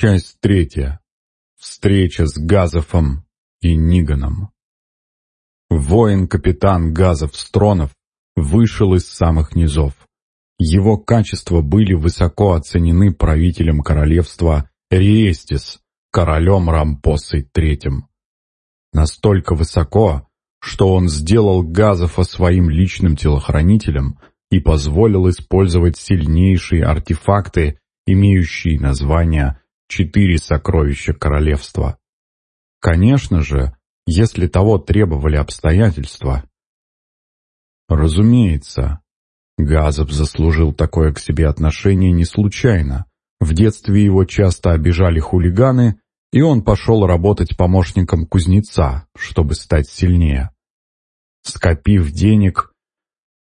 Часть третья. Встреча с Газовым и Ниганом. Воин-капитан Газов Стронов вышел из самых низов. Его качества были высоко оценены правителем королевства Риестис, королем Рампосой III. Настолько высоко, что он сделал Газова своим личным телохранителем и позволил использовать сильнейшие артефакты, имеющие название четыре сокровища королевства. Конечно же, если того требовали обстоятельства. Разумеется, Газов заслужил такое к себе отношение не случайно. В детстве его часто обижали хулиганы, и он пошел работать помощником кузнеца, чтобы стать сильнее. Скопив денег,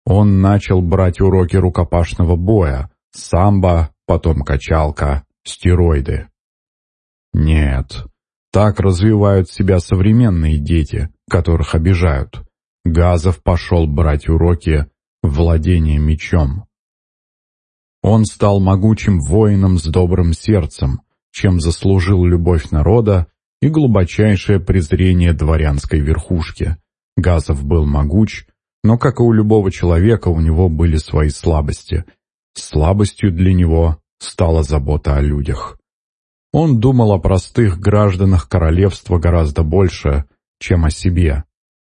он начал брать уроки рукопашного боя, самбо, потом качалка, стероиды. Нет, так развивают себя современные дети, которых обижают. Газов пошел брать уроки владения мечом. Он стал могучим воином с добрым сердцем, чем заслужил любовь народа и глубочайшее презрение дворянской верхушки. Газов был могуч, но, как и у любого человека, у него были свои слабости. Слабостью для него стала забота о людях. Он думал о простых гражданах королевства гораздо больше, чем о себе.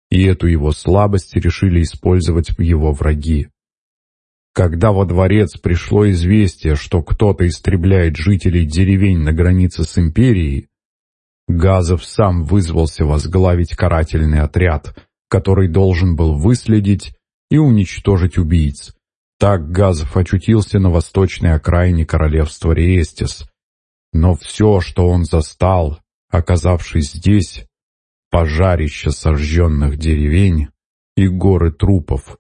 И эту его слабость решили использовать его враги. Когда во дворец пришло известие, что кто-то истребляет жителей деревень на границе с империей, Газов сам вызвался возглавить карательный отряд, который должен был выследить и уничтожить убийц. Так Газов очутился на восточной окраине королевства Риестис, но все, что он застал, оказавшись здесь, пожарище сожженных деревень и горы трупов,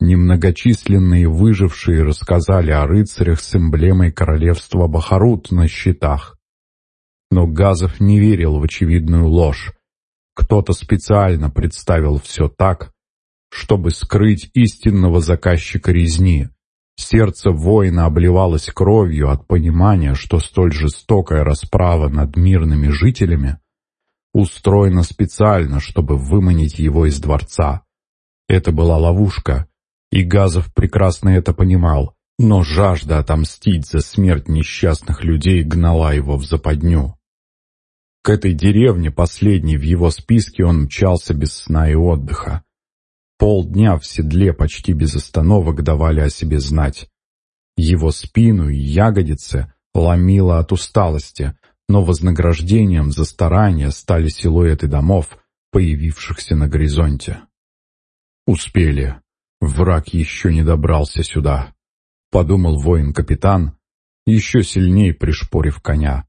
немногочисленные выжившие рассказали о рыцарях с эмблемой королевства Бахарут на щитах. Но Газов не верил в очевидную ложь. Кто-то специально представил все так, чтобы скрыть истинного заказчика резни, Сердце воина обливалось кровью от понимания, что столь жестокая расправа над мирными жителями устроена специально, чтобы выманить его из дворца. Это была ловушка, и Газов прекрасно это понимал, но жажда отомстить за смерть несчастных людей гнала его в западню. К этой деревне, последней в его списке, он мчался без сна и отдыха. Полдня в седле почти без остановок давали о себе знать. Его спину и ягодицы ломило от усталости, но вознаграждением за старания стали силуэты домов, появившихся на горизонте. «Успели. Враг еще не добрался сюда», — подумал воин-капитан, еще сильнее пришпорив коня.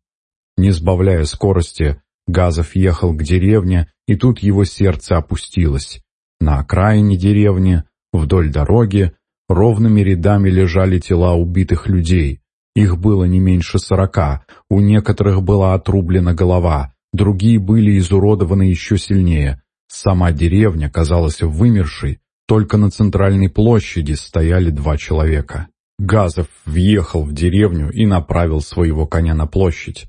Не сбавляя скорости, Газов ехал к деревне, и тут его сердце опустилось. На окраине деревни, вдоль дороги, ровными рядами лежали тела убитых людей. Их было не меньше сорока, у некоторых была отрублена голова, другие были изуродованы еще сильнее. Сама деревня казалась вымершей, только на центральной площади стояли два человека. Газов въехал в деревню и направил своего коня на площадь.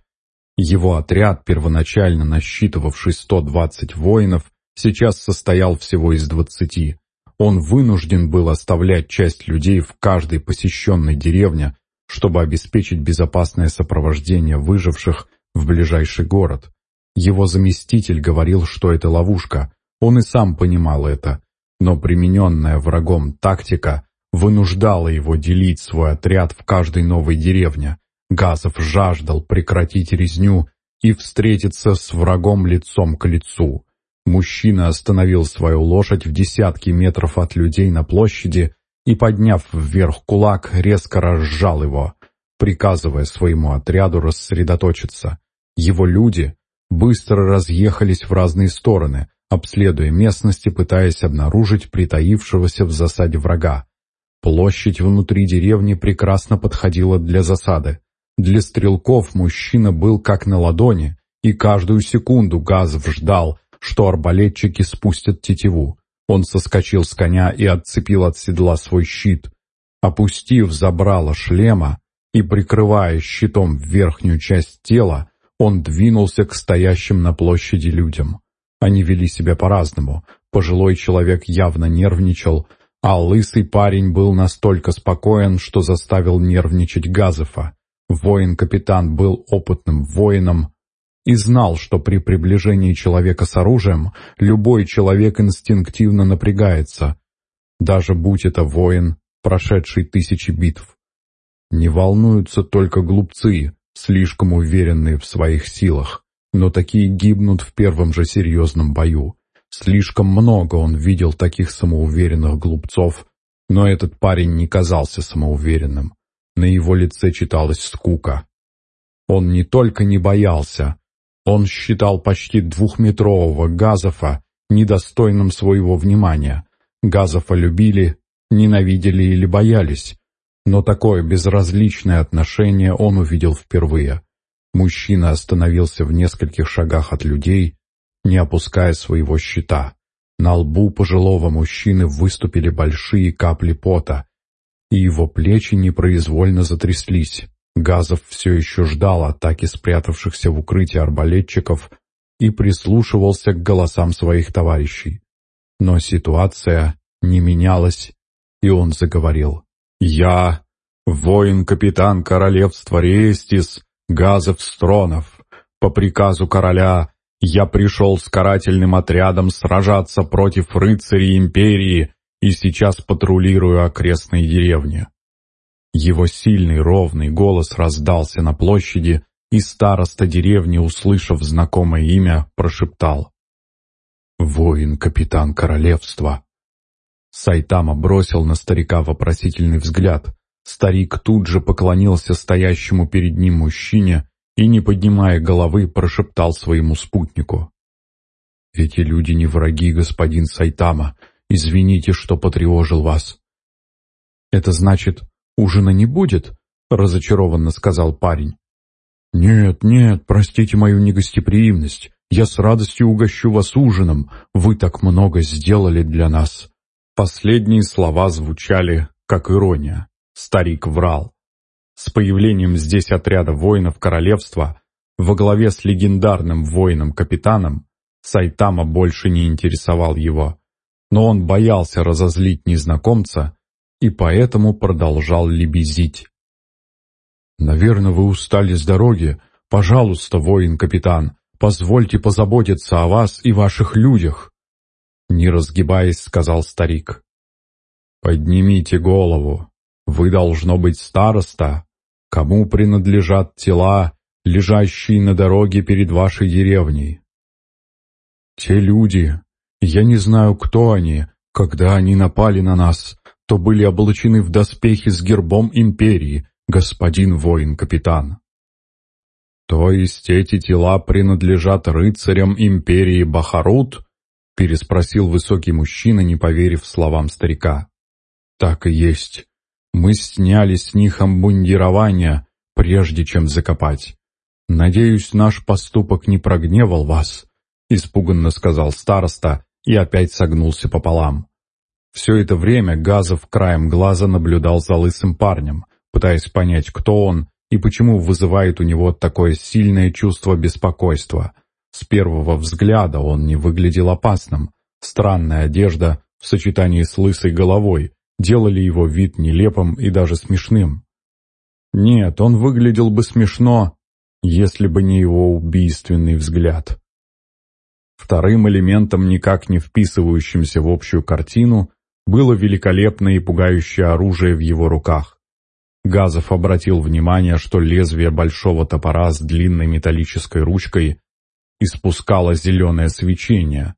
Его отряд, первоначально насчитывавший 120 воинов, сейчас состоял всего из двадцати. Он вынужден был оставлять часть людей в каждой посещенной деревне, чтобы обеспечить безопасное сопровождение выживших в ближайший город. Его заместитель говорил, что это ловушка. Он и сам понимал это, но примененная врагом тактика вынуждала его делить свой отряд в каждой новой деревне. Газов жаждал прекратить резню и встретиться с врагом лицом к лицу. Мужчина остановил свою лошадь в десятки метров от людей на площади и, подняв вверх кулак, резко разжал его, приказывая своему отряду рассредоточиться. Его люди быстро разъехались в разные стороны, обследуя местности, пытаясь обнаружить притаившегося в засаде врага. Площадь внутри деревни прекрасно подходила для засады. Для стрелков мужчина был как на ладони, и каждую секунду Газов ждал, что арбалетчики спустят тетиву. Он соскочил с коня и отцепил от седла свой щит. Опустив забрало шлема, и, прикрывая щитом верхнюю часть тела, он двинулся к стоящим на площади людям. Они вели себя по-разному. Пожилой человек явно нервничал, а лысый парень был настолько спокоен, что заставил нервничать Газефа. Воин-капитан был опытным воином и знал, что при приближении человека с оружием любой человек инстинктивно напрягается, даже будь это воин, прошедший тысячи битв. Не волнуются только глупцы, слишком уверенные в своих силах, но такие гибнут в первом же серьезном бою. Слишком много он видел таких самоуверенных глупцов, но этот парень не казался самоуверенным. На его лице читалась скука. Он не только не боялся, он считал почти двухметрового Газофа недостойным своего внимания. Газофа любили, ненавидели или боялись, но такое безразличное отношение он увидел впервые. Мужчина остановился в нескольких шагах от людей, не опуская своего щита. На лбу пожилого мужчины выступили большие капли пота, и его плечи непроизвольно затряслись. Газов все еще ждал атаки спрятавшихся в укрытии арбалетчиков и прислушивался к голосам своих товарищей. Но ситуация не менялась, и он заговорил. «Я, воин-капитан королевства Рестис, Газов Стронов, по приказу короля я пришел с карательным отрядом сражаться против рыцарей империи и сейчас патрулирую окрестные деревни. Его сильный ровный голос раздался на площади, и староста деревни, услышав знакомое имя, прошептал. «Воин-капитан королевства!» Сайтама бросил на старика вопросительный взгляд. Старик тут же поклонился стоящему перед ним мужчине и, не поднимая головы, прошептал своему спутнику. «Эти люди не враги, господин Сайтама. Извините, что потревожил вас». «Это значит, ужина не будет?» — разочарованно сказал парень. «Нет, нет, простите мою негостеприимность. Я с радостью угощу вас ужином. Вы так много сделали для нас». Последние слова звучали, как ирония. Старик врал. С появлением здесь отряда воинов королевства, во главе с легендарным воином-капитаном, Сайтама больше не интересовал его. Но он боялся разозлить незнакомца и поэтому продолжал лебезить. «Наверное, вы устали с дороги. Пожалуйста, воин-капитан, позвольте позаботиться о вас и ваших людях!» Не разгибаясь, сказал старик. «Поднимите голову. Вы должно быть староста. Кому принадлежат тела, лежащие на дороге перед вашей деревней?» «Те люди. Я не знаю, кто они, когда они напали на нас то были облачены в доспехи с гербом империи, господин воин-капитан. То есть эти тела принадлежат рыцарям империи Бахарут? Переспросил высокий мужчина, не поверив словам старика. Так и есть. Мы сняли с них обмундирование, прежде чем закопать. Надеюсь, наш поступок не прогневал вас, испуганно сказал староста и опять согнулся пополам. Все это время Газов краем глаза наблюдал за лысым парнем, пытаясь понять, кто он и почему вызывает у него такое сильное чувство беспокойства. С первого взгляда он не выглядел опасным. Странная одежда в сочетании с лысой головой делали его вид нелепым и даже смешным. Нет, он выглядел бы смешно, если бы не его убийственный взгляд. Вторым элементом, никак не вписывающимся в общую картину, было великолепное и пугающее оружие в его руках. Газов обратил внимание, что лезвие большого топора с длинной металлической ручкой испускало зеленое свечение,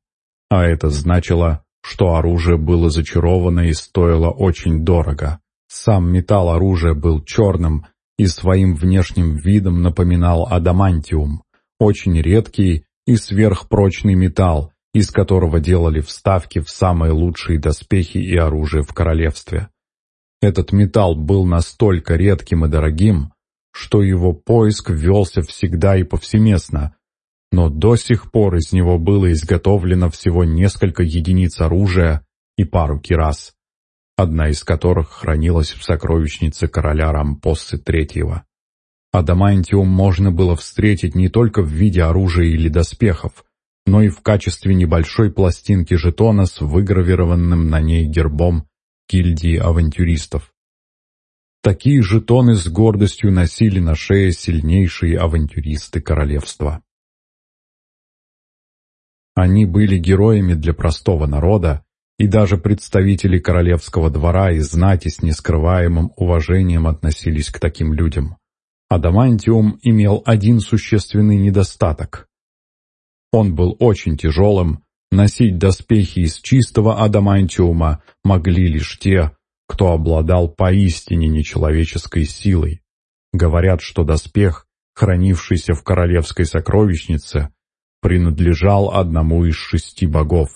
а это значило, что оружие было зачаровано и стоило очень дорого. Сам металл оружия был черным и своим внешним видом напоминал адамантиум, очень редкий и сверхпрочный металл, из которого делали вставки в самые лучшие доспехи и оружие в королевстве. Этот металл был настолько редким и дорогим, что его поиск велся всегда и повсеместно, но до сих пор из него было изготовлено всего несколько единиц оружия и пару кирас. одна из которых хранилась в сокровищнице короля Рампоссы III. Адамантиум можно было встретить не только в виде оружия или доспехов, но и в качестве небольшой пластинки жетона с выгравированным на ней гербом гильдии авантюристов. Такие жетоны с гордостью носили на шее сильнейшие авантюристы королевства. Они были героями для простого народа, и даже представители королевского двора и знати с нескрываемым уважением относились к таким людям. Адамантиум имел один существенный недостаток. Он был очень тяжелым, носить доспехи из чистого адамантиума могли лишь те, кто обладал поистине нечеловеческой силой. Говорят, что доспех, хранившийся в королевской сокровищнице, принадлежал одному из шести богов.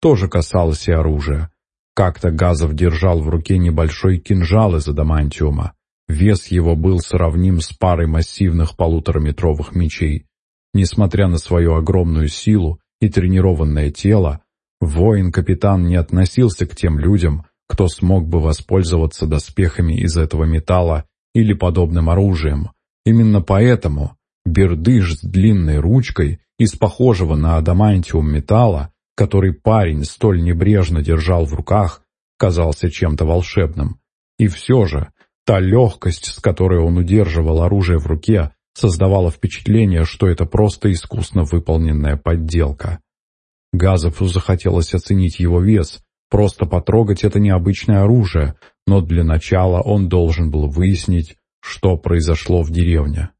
Тоже касалось и оружия. Как-то Газов держал в руке небольшой кинжал из адамантиума. Вес его был сравним с парой массивных полутораметровых мечей. Несмотря на свою огромную силу и тренированное тело, воин-капитан не относился к тем людям, кто смог бы воспользоваться доспехами из этого металла или подобным оружием. Именно поэтому бердыш с длинной ручкой из похожего на адамантиум металла, который парень столь небрежно держал в руках, казался чем-то волшебным. И все же, та легкость, с которой он удерживал оружие в руке, создавала впечатление, что это просто искусно выполненная подделка. Газову захотелось оценить его вес, Просто потрогать это необычное оружие, но для начала он должен был выяснить, что произошло в деревне.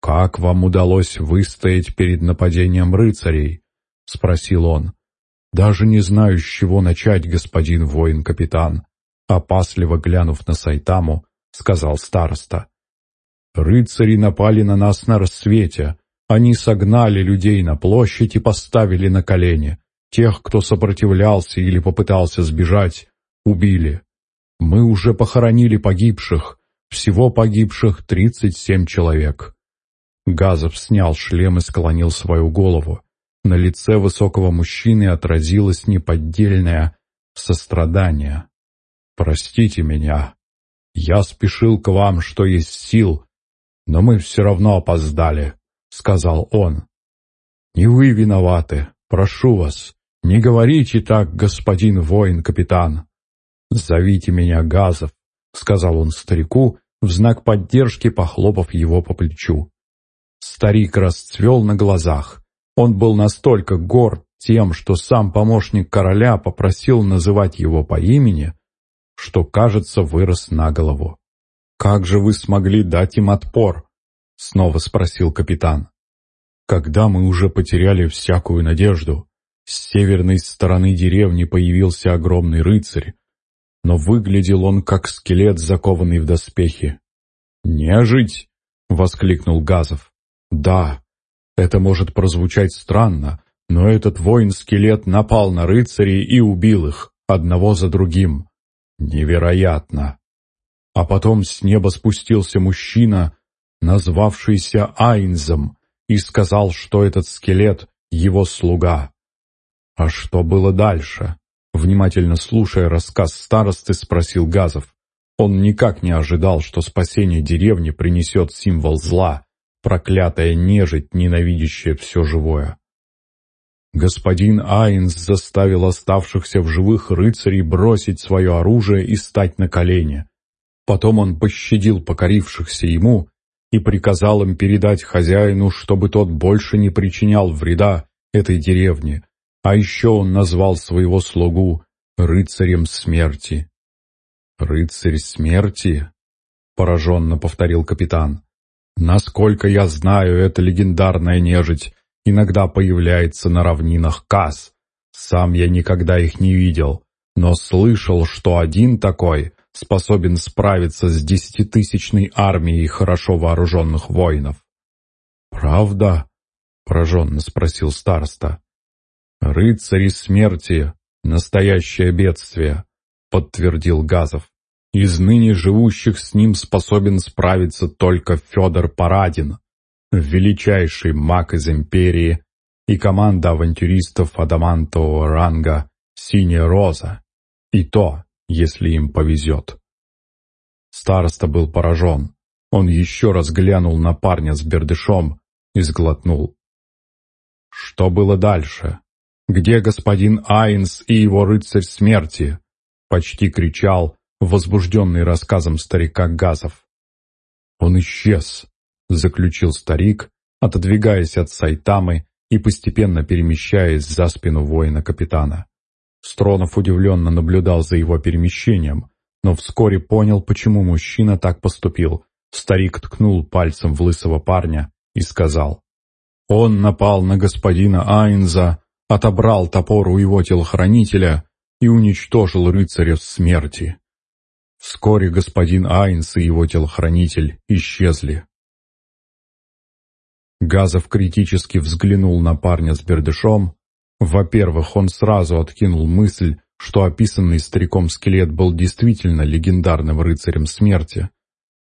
«Как вам удалось выстоять перед нападением рыцарей?» — спросил он. «Даже не знаю, с чего начать, господин воин-капитан», — опасливо глянув на Сайтаму, сказал староста. «Рыцари напали на нас на рассвете. Они согнали людей на площадь и поставили на колени. Тех, кто сопротивлялся или попытался сбежать, убили. Мы уже похоронили погибших, всего погибших 37 человек. Газов снял шлем и склонил свою голову. На лице высокого мужчины отразилось неподдельное сострадание. «Простите меня. Я спешил к вам, что есть сил, но мы все равно опоздали», — сказал он. «Не вы виноваты. Прошу вас, «Не говорите так, господин воин-капитан!» «Зовите меня Газов», — сказал он старику, в знак поддержки похлопав его по плечу. Старик расцвел на глазах. Он был настолько горд тем, что сам помощник короля попросил называть его по имени, что, кажется, вырос на голову. «Как же вы смогли дать им отпор?» — снова спросил капитан. «Когда мы уже потеряли всякую надежду, с северной стороны деревни появился огромный рыцарь, но выглядел он как скелет, закованный в доспехи. «Нежить!» — воскликнул Газов. «Да, это может прозвучать странно, но этот воин-скелет напал на рыцарей и убил их, одного за другим. Невероятно!» А потом с неба спустился мужчина, назвавшийся Айнзом, и сказал, что этот скелет — его слуга. «А что было дальше?» Внимательно слушая рассказ старосты, спросил Газов. Он никак не ожидал, что спасение деревни принесет символ зла, проклятая нежить, ненавидящая все живое. Господин Айнс заставил оставшихся в живых рыцарей бросить свое оружие и стать на колени. Потом он пощадил покорившихся ему и приказал им передать хозяину, чтобы тот больше не причинял вреда этой деревне, а еще он назвал своего слугу рыцарем смерти. «Рыцарь смерти?» — пораженно повторил капитан. «Насколько я знаю, эта легендарная нежить иногда появляется на равнинах Кас. Сам я никогда их не видел, но слышал, что один такой способен справиться с десятитысячной армией хорошо вооруженных воинов». «Правда?» — пораженно спросил староста. «Рыцари смерти — настоящее бедствие», — подтвердил Газов. «Из ныне живущих с ним способен справиться только Федор Парадин, величайший маг из империи и команда авантюристов адамантового ранга «Синяя роза». И то, если им повезет. Староста был поражен. Он еще раз глянул на парня с бердышом и сглотнул. Что было дальше? Где господин Айнс и его рыцарь смерти? Почти кричал, возбужденный рассказом старика Газов. «Он исчез», — заключил старик, отодвигаясь от Сайтамы и постепенно перемещаясь за спину воина-капитана. Стронов удивленно наблюдал за его перемещением, но вскоре понял, почему мужчина так поступил. Старик ткнул пальцем в лысого парня и сказал, «Он напал на господина Айнза, отобрал топор у его телохранителя и уничтожил рыцаря в смерти. Вскоре господин Айнс и его телохранитель исчезли. Газов критически взглянул на парня с бердышом. Во-первых, он сразу откинул мысль, что описанный стариком скелет был действительно легендарным рыцарем смерти.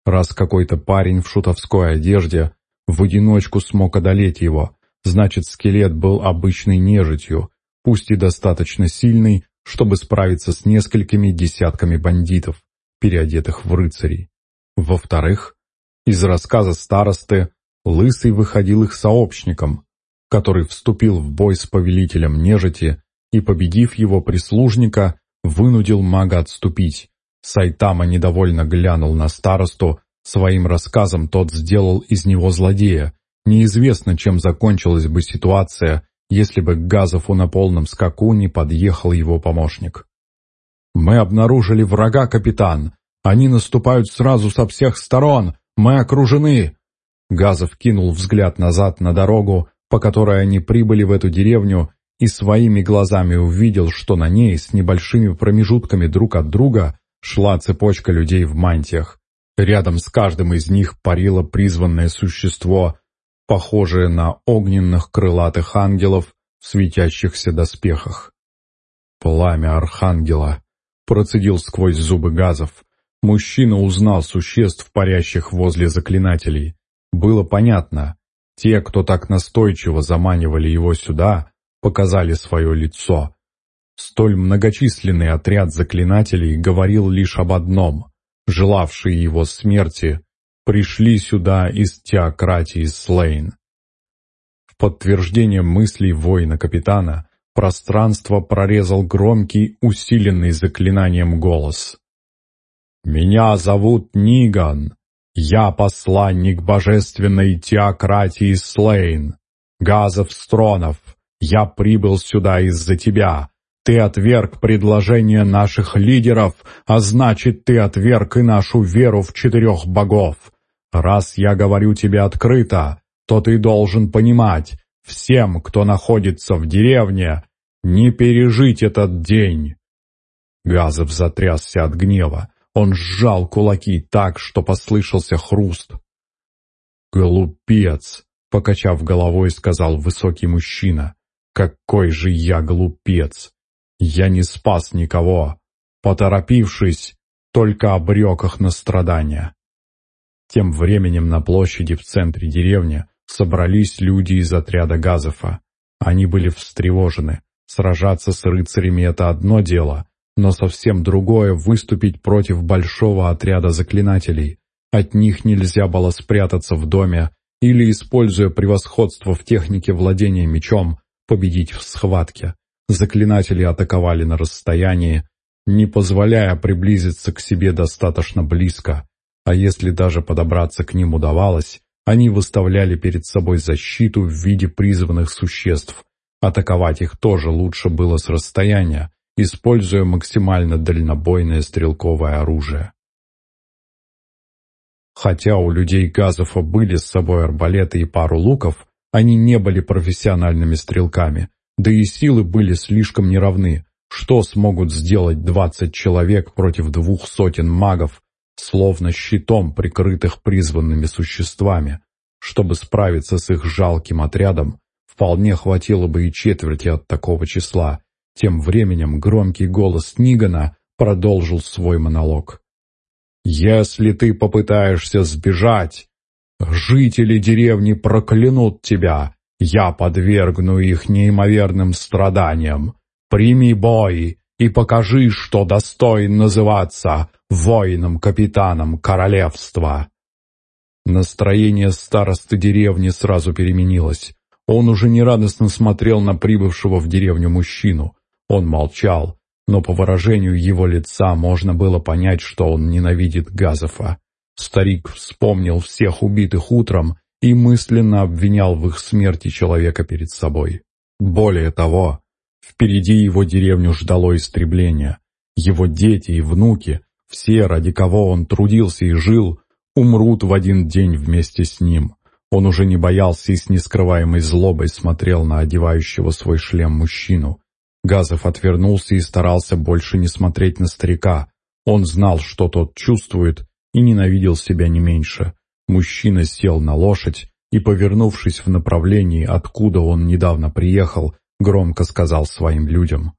Раз какой-то парень в шутовской одежде в одиночку смог одолеть его, значит скелет был обычной нежитью, пусть и достаточно сильный, чтобы справиться с несколькими десятками бандитов, переодетых в рыцарей. Во-вторых, из рассказа старосты Лысый выходил их сообщником, который вступил в бой с повелителем нежити и, победив его прислужника, вынудил мага отступить. Сайтама недовольно глянул на старосту, своим рассказом тот сделал из него злодея. Неизвестно, чем закончилась бы ситуация, если бы к Газову на полном скаку не подъехал его помощник. «Мы обнаружили врага, капитан! Они наступают сразу со всех сторон! Мы окружены!» Газов кинул взгляд назад на дорогу, по которой они прибыли в эту деревню, и своими глазами увидел, что на ней с небольшими промежутками друг от друга шла цепочка людей в мантиях. Рядом с каждым из них парило призванное существо, похожее на огненных крылатых ангелов в светящихся доспехах. «Пламя Архангела!» — процедил сквозь зубы газов. Мужчина узнал существ, парящих возле заклинателей. Было понятно, те, кто так настойчиво заманивали его сюда, показали свое лицо. Столь многочисленный отряд заклинателей говорил лишь об одном. Желавшие его смерти пришли сюда из теократии Слейн. В подтверждение мыслей воина-капитана пространство прорезал громкий, усиленный заклинанием голос. «Меня зовут Ниган. Я посланник божественной теократии Слейн. Газов Стронов, я прибыл сюда из-за тебя. Ты отверг предложение наших лидеров, а значит, ты отверг и нашу веру в четырех богов. Раз я говорю тебе открыто, то ты должен понимать, всем, кто находится в деревне, не пережить этот день. Газов затрясся от гнева. Он сжал кулаки так, что послышался хруст. «Глупец!» — покачав головой, сказал высокий мужчина. «Какой же я глупец! Я не спас никого, поторопившись, только обрек их на страдания». Тем временем на площади в центре деревни собрались люди из отряда Газофа. Они были встревожены. Сражаться с рыцарями — это одно дело, но совсем другое — выступить против большого отряда заклинателей. От них нельзя было спрятаться в доме или, используя превосходство в технике владения мечом, победить в схватке. Заклинатели атаковали на расстоянии, не позволяя приблизиться к себе достаточно близко. А если даже подобраться к ним удавалось, они выставляли перед собой защиту в виде призванных существ. Атаковать их тоже лучше было с расстояния, используя максимально дальнобойное стрелковое оружие. Хотя у людей Газофа были с собой арбалеты и пару луков, они не были профессиональными стрелками, да и силы были слишком неравны. Что смогут сделать двадцать человек против двух сотен магов, словно щитом прикрытых призванными существами. Чтобы справиться с их жалким отрядом, вполне хватило бы и четверти от такого числа. Тем временем громкий голос Нигана продолжил свой монолог. «Если ты попытаешься сбежать, жители деревни проклянут тебя, я подвергну их неимоверным страданиям. Прими бой, и покажи, что достоин называться воином-капитаном королевства». Настроение старосты деревни сразу переменилось. Он уже нерадостно смотрел на прибывшего в деревню мужчину. Он молчал, но по выражению его лица можно было понять, что он ненавидит Газофа. Старик вспомнил всех убитых утром и мысленно обвинял в их смерти человека перед собой. Более того, впереди его деревню ждало истребление. Его дети и внуки, все, ради кого он трудился и жил, умрут в один день вместе с ним. Он уже не боялся и с нескрываемой злобой смотрел на одевающего свой шлем мужчину. Газов отвернулся и старался больше не смотреть на старика. Он знал, что тот чувствует, и ненавидел себя не меньше. Мужчина сел на лошадь и, повернувшись в направлении, откуда он недавно приехал, громко сказал своим людям.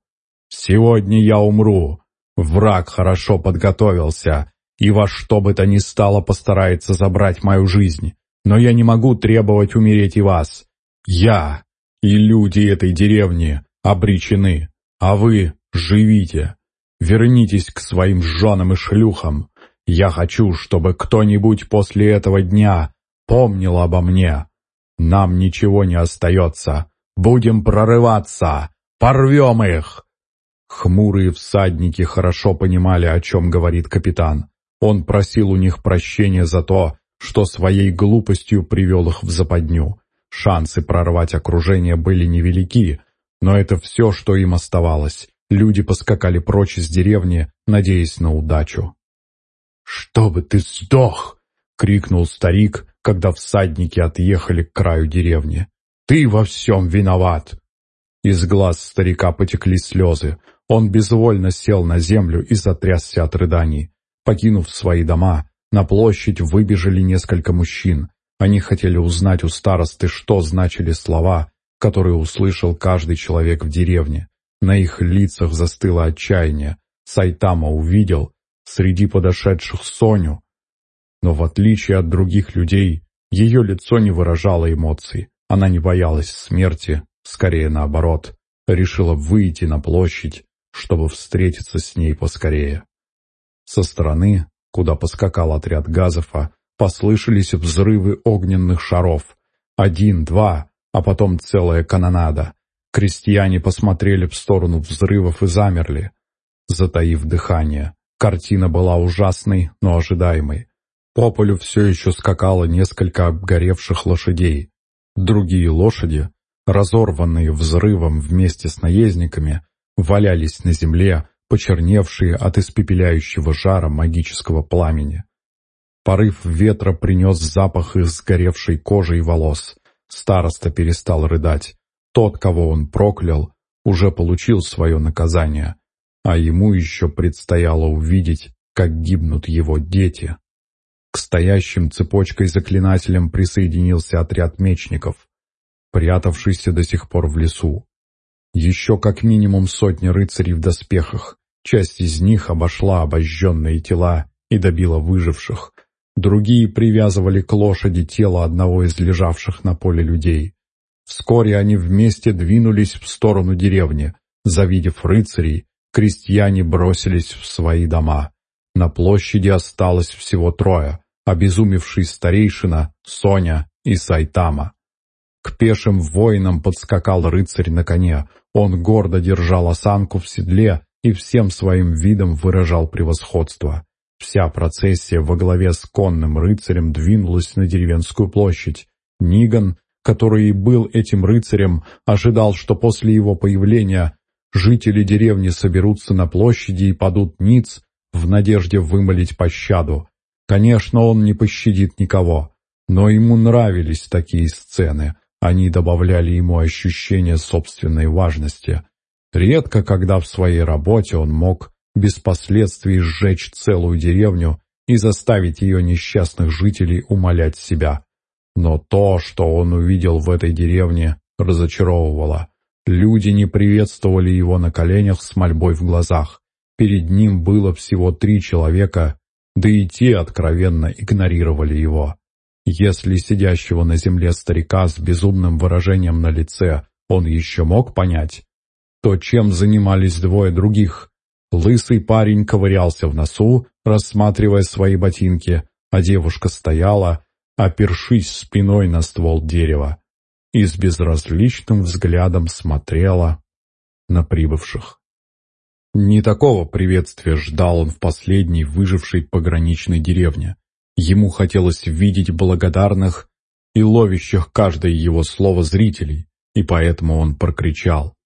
«Сегодня я умру. Враг хорошо подготовился и во что бы то ни стало постарается забрать мою жизнь. Но я не могу требовать умереть и вас. Я и люди этой деревни обречены, а вы живите. Вернитесь к своим женам и шлюхам. Я хочу, чтобы кто-нибудь после этого дня помнил обо мне. Нам ничего не остается. Будем прорываться. Порвем их!» Хмурые всадники хорошо понимали, о чем говорит капитан. Он просил у них прощения за то, что своей глупостью привел их в западню. Шансы прорвать окружение были невелики, но это все, что им оставалось. Люди поскакали прочь из деревни, надеясь на удачу. «Чтобы ты сдох!» — крикнул старик, когда всадники отъехали к краю деревни. «Ты во всем виноват!» Из глаз старика потекли слезы. Он безвольно сел на землю и затрясся от рыданий. Покинув свои дома, на площадь выбежали несколько мужчин. Они хотели узнать у старосты, что значили слова, которые услышал каждый человек в деревне. На их лицах застыло отчаяние. Сайтама увидел среди подошедших Соню. Но в отличие от других людей, ее лицо не выражало эмоций. Она не боялась смерти, скорее наоборот, решила выйти на площадь, чтобы встретиться с ней поскорее. Со стороны, куда поскакал отряд Газофа, послышались взрывы огненных шаров. Один, два, а потом целая канонада. Крестьяне посмотрели в сторону взрывов и замерли, затаив дыхание. Картина была ужасной, но ожидаемой. По полю все еще скакало несколько обгоревших лошадей. Другие лошади, разорванные взрывом вместе с наездниками, валялись на земле, почерневшие от испепеляющего жара магического пламени. Порыв ветра принес запах их сгоревшей кожи и волос. Староста перестал рыдать. Тот, кого он проклял, уже получил свое наказание, а ему еще предстояло увидеть, как гибнут его дети. К стоящим цепочкой заклинателям присоединился отряд мечников, прятавшийся до сих пор в лесу. Еще как минимум сотни рыцарей в доспехах. Часть из них обошла обожженные тела и добила выживших. Другие привязывали к лошади тело одного из лежавших на поле людей. Вскоре они вместе двинулись в сторону деревни. Завидев рыцарей, крестьяне бросились в свои дома. На площади осталось всего трое — обезумевший старейшина, Соня и Сайтама. К пешим воинам подскакал рыцарь на коне. Он гордо держал осанку в седле и всем своим видом выражал превосходство. Вся процессия во главе с конным рыцарем двинулась на деревенскую площадь. Ниган, который и был этим рыцарем, ожидал, что после его появления жители деревни соберутся на площади и падут ниц в надежде вымолить пощаду. Конечно, он не пощадит никого, но ему нравились такие сцены. Они добавляли ему ощущение собственной важности. Редко, когда в своей работе он мог без последствий сжечь целую деревню и заставить ее несчастных жителей умолять себя. Но то, что он увидел в этой деревне, разочаровывало. Люди не приветствовали его на коленях с мольбой в глазах. Перед ним было всего три человека, да и те откровенно игнорировали его. Если сидящего на земле старика с безумным выражением на лице он еще мог понять, то чем занимались двое других, Лысый парень ковырялся в носу, рассматривая свои ботинки, а девушка стояла, опершись спиной на ствол дерева, и с безразличным взглядом смотрела на прибывших. Не такого приветствия ждал он в последней выжившей пограничной деревне. Ему хотелось видеть благодарных и ловящих каждое его слово зрителей, и поэтому он прокричал.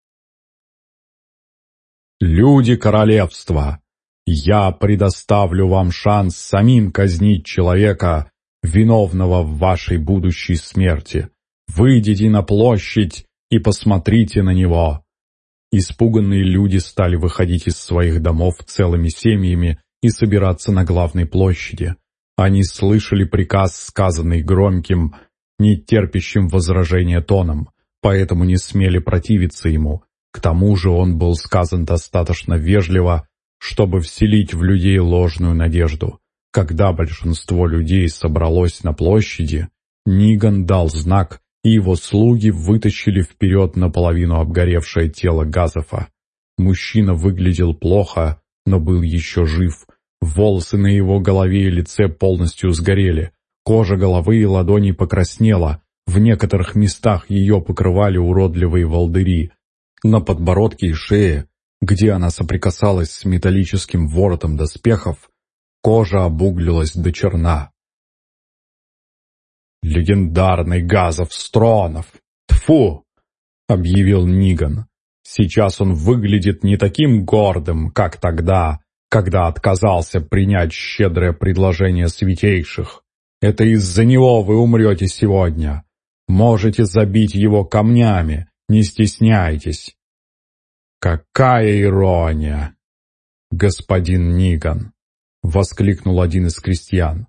«Люди королевства, я предоставлю вам шанс самим казнить человека, виновного в вашей будущей смерти. Выйдите на площадь и посмотрите на него. Испуганные люди стали выходить из своих домов целыми семьями и собираться на главной площади. Они слышали приказ, сказанный громким, не терпящим возражения тоном, поэтому не смели противиться ему. К тому же он был сказан достаточно вежливо, чтобы вселить в людей ложную надежду. Когда большинство людей собралось на площади, Ниган дал знак, и его слуги вытащили вперед наполовину обгоревшее тело Газофа. Мужчина выглядел плохо, но был еще жив. Волосы на его голове и лице полностью сгорели. Кожа головы и ладоней покраснела. В некоторых местах ее покрывали уродливые волдыри. На подбородке и шее, где она соприкасалась с металлическим воротом доспехов, кожа обуглилась до черна. «Легендарный Газов Стронов! Тфу!» — объявил Ниган. «Сейчас он выглядит не таким гордым, как тогда, когда отказался принять щедрое предложение святейших. Это из-за него вы умрете сегодня. Можете забить его камнями, не стесняйтесь». «Какая ирония!» «Господин Ниган!» — воскликнул один из крестьян.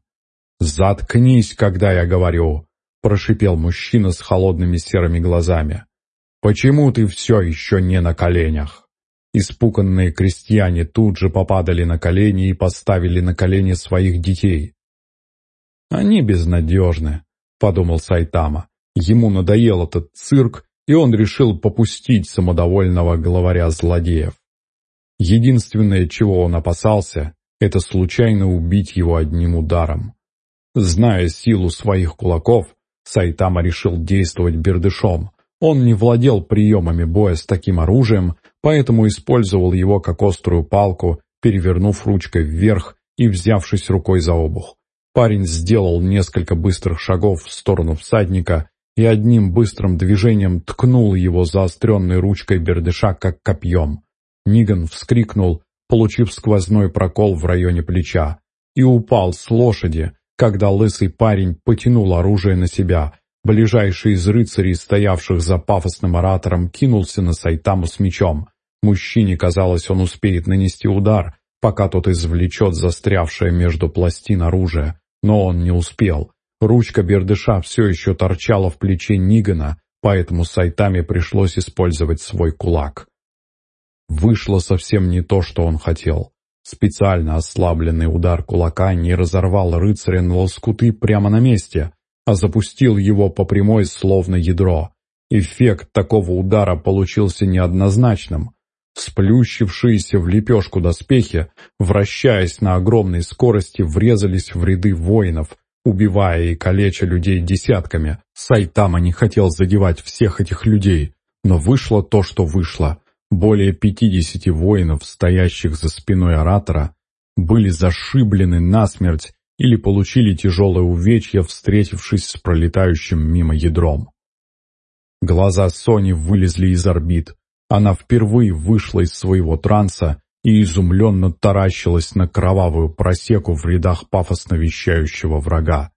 «Заткнись, когда я говорю!» — прошипел мужчина с холодными серыми глазами. «Почему ты все еще не на коленях?» Испуганные крестьяне тут же попадали на колени и поставили на колени своих детей. «Они безнадежны», — подумал Сайтама. Ему надоел этот цирк, и он решил попустить самодовольного главаря злодеев. Единственное, чего он опасался, это случайно убить его одним ударом. Зная силу своих кулаков, Сайтама решил действовать бердышом. Он не владел приемами боя с таким оружием, поэтому использовал его как острую палку, перевернув ручкой вверх и взявшись рукой за обух. Парень сделал несколько быстрых шагов в сторону всадника и одним быстрым движением ткнул его заостренной ручкой бердыша как копьем. Ниган вскрикнул, получив сквозной прокол в районе плеча, и упал с лошади, когда лысый парень потянул оружие на себя. Ближайший из рыцарей, стоявших за пафосным оратором, кинулся на Сайтаму с мечом. Мужчине казалось, он успеет нанести удар, пока тот извлечет застрявшее между пластин оружие, но он не успел. Ручка бердыша все еще торчала в плече Нигана, поэтому Сайтаме пришлось использовать свой кулак. Вышло совсем не то, что он хотел. Специально ослабленный удар кулака не разорвал рыцаря на лоскуты прямо на месте, а запустил его по прямой словно ядро. Эффект такого удара получился неоднозначным. Сплющившиеся в лепешку доспехи, вращаясь на огромной скорости, врезались в ряды воинов, убивая и калеча людей десятками. Сайтама не хотел задевать всех этих людей, но вышло то, что вышло. Более пятидесяти воинов, стоящих за спиной оратора, были зашиблены насмерть или получили тяжелое увечье, встретившись с пролетающим мимо ядром. Глаза Сони вылезли из орбит. Она впервые вышла из своего транса и изумленно таращилась на кровавую просеку в рядах пафосно вещающего врага.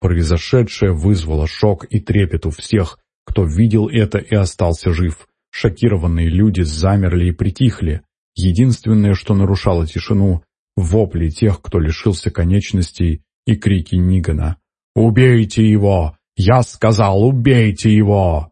Произошедшее вызвало шок и трепет у всех, кто видел это и остался жив. Шокированные люди замерли и притихли. Единственное, что нарушало тишину — вопли тех, кто лишился конечностей, и крики Нигана. «Убейте его! Я сказал, убейте его!»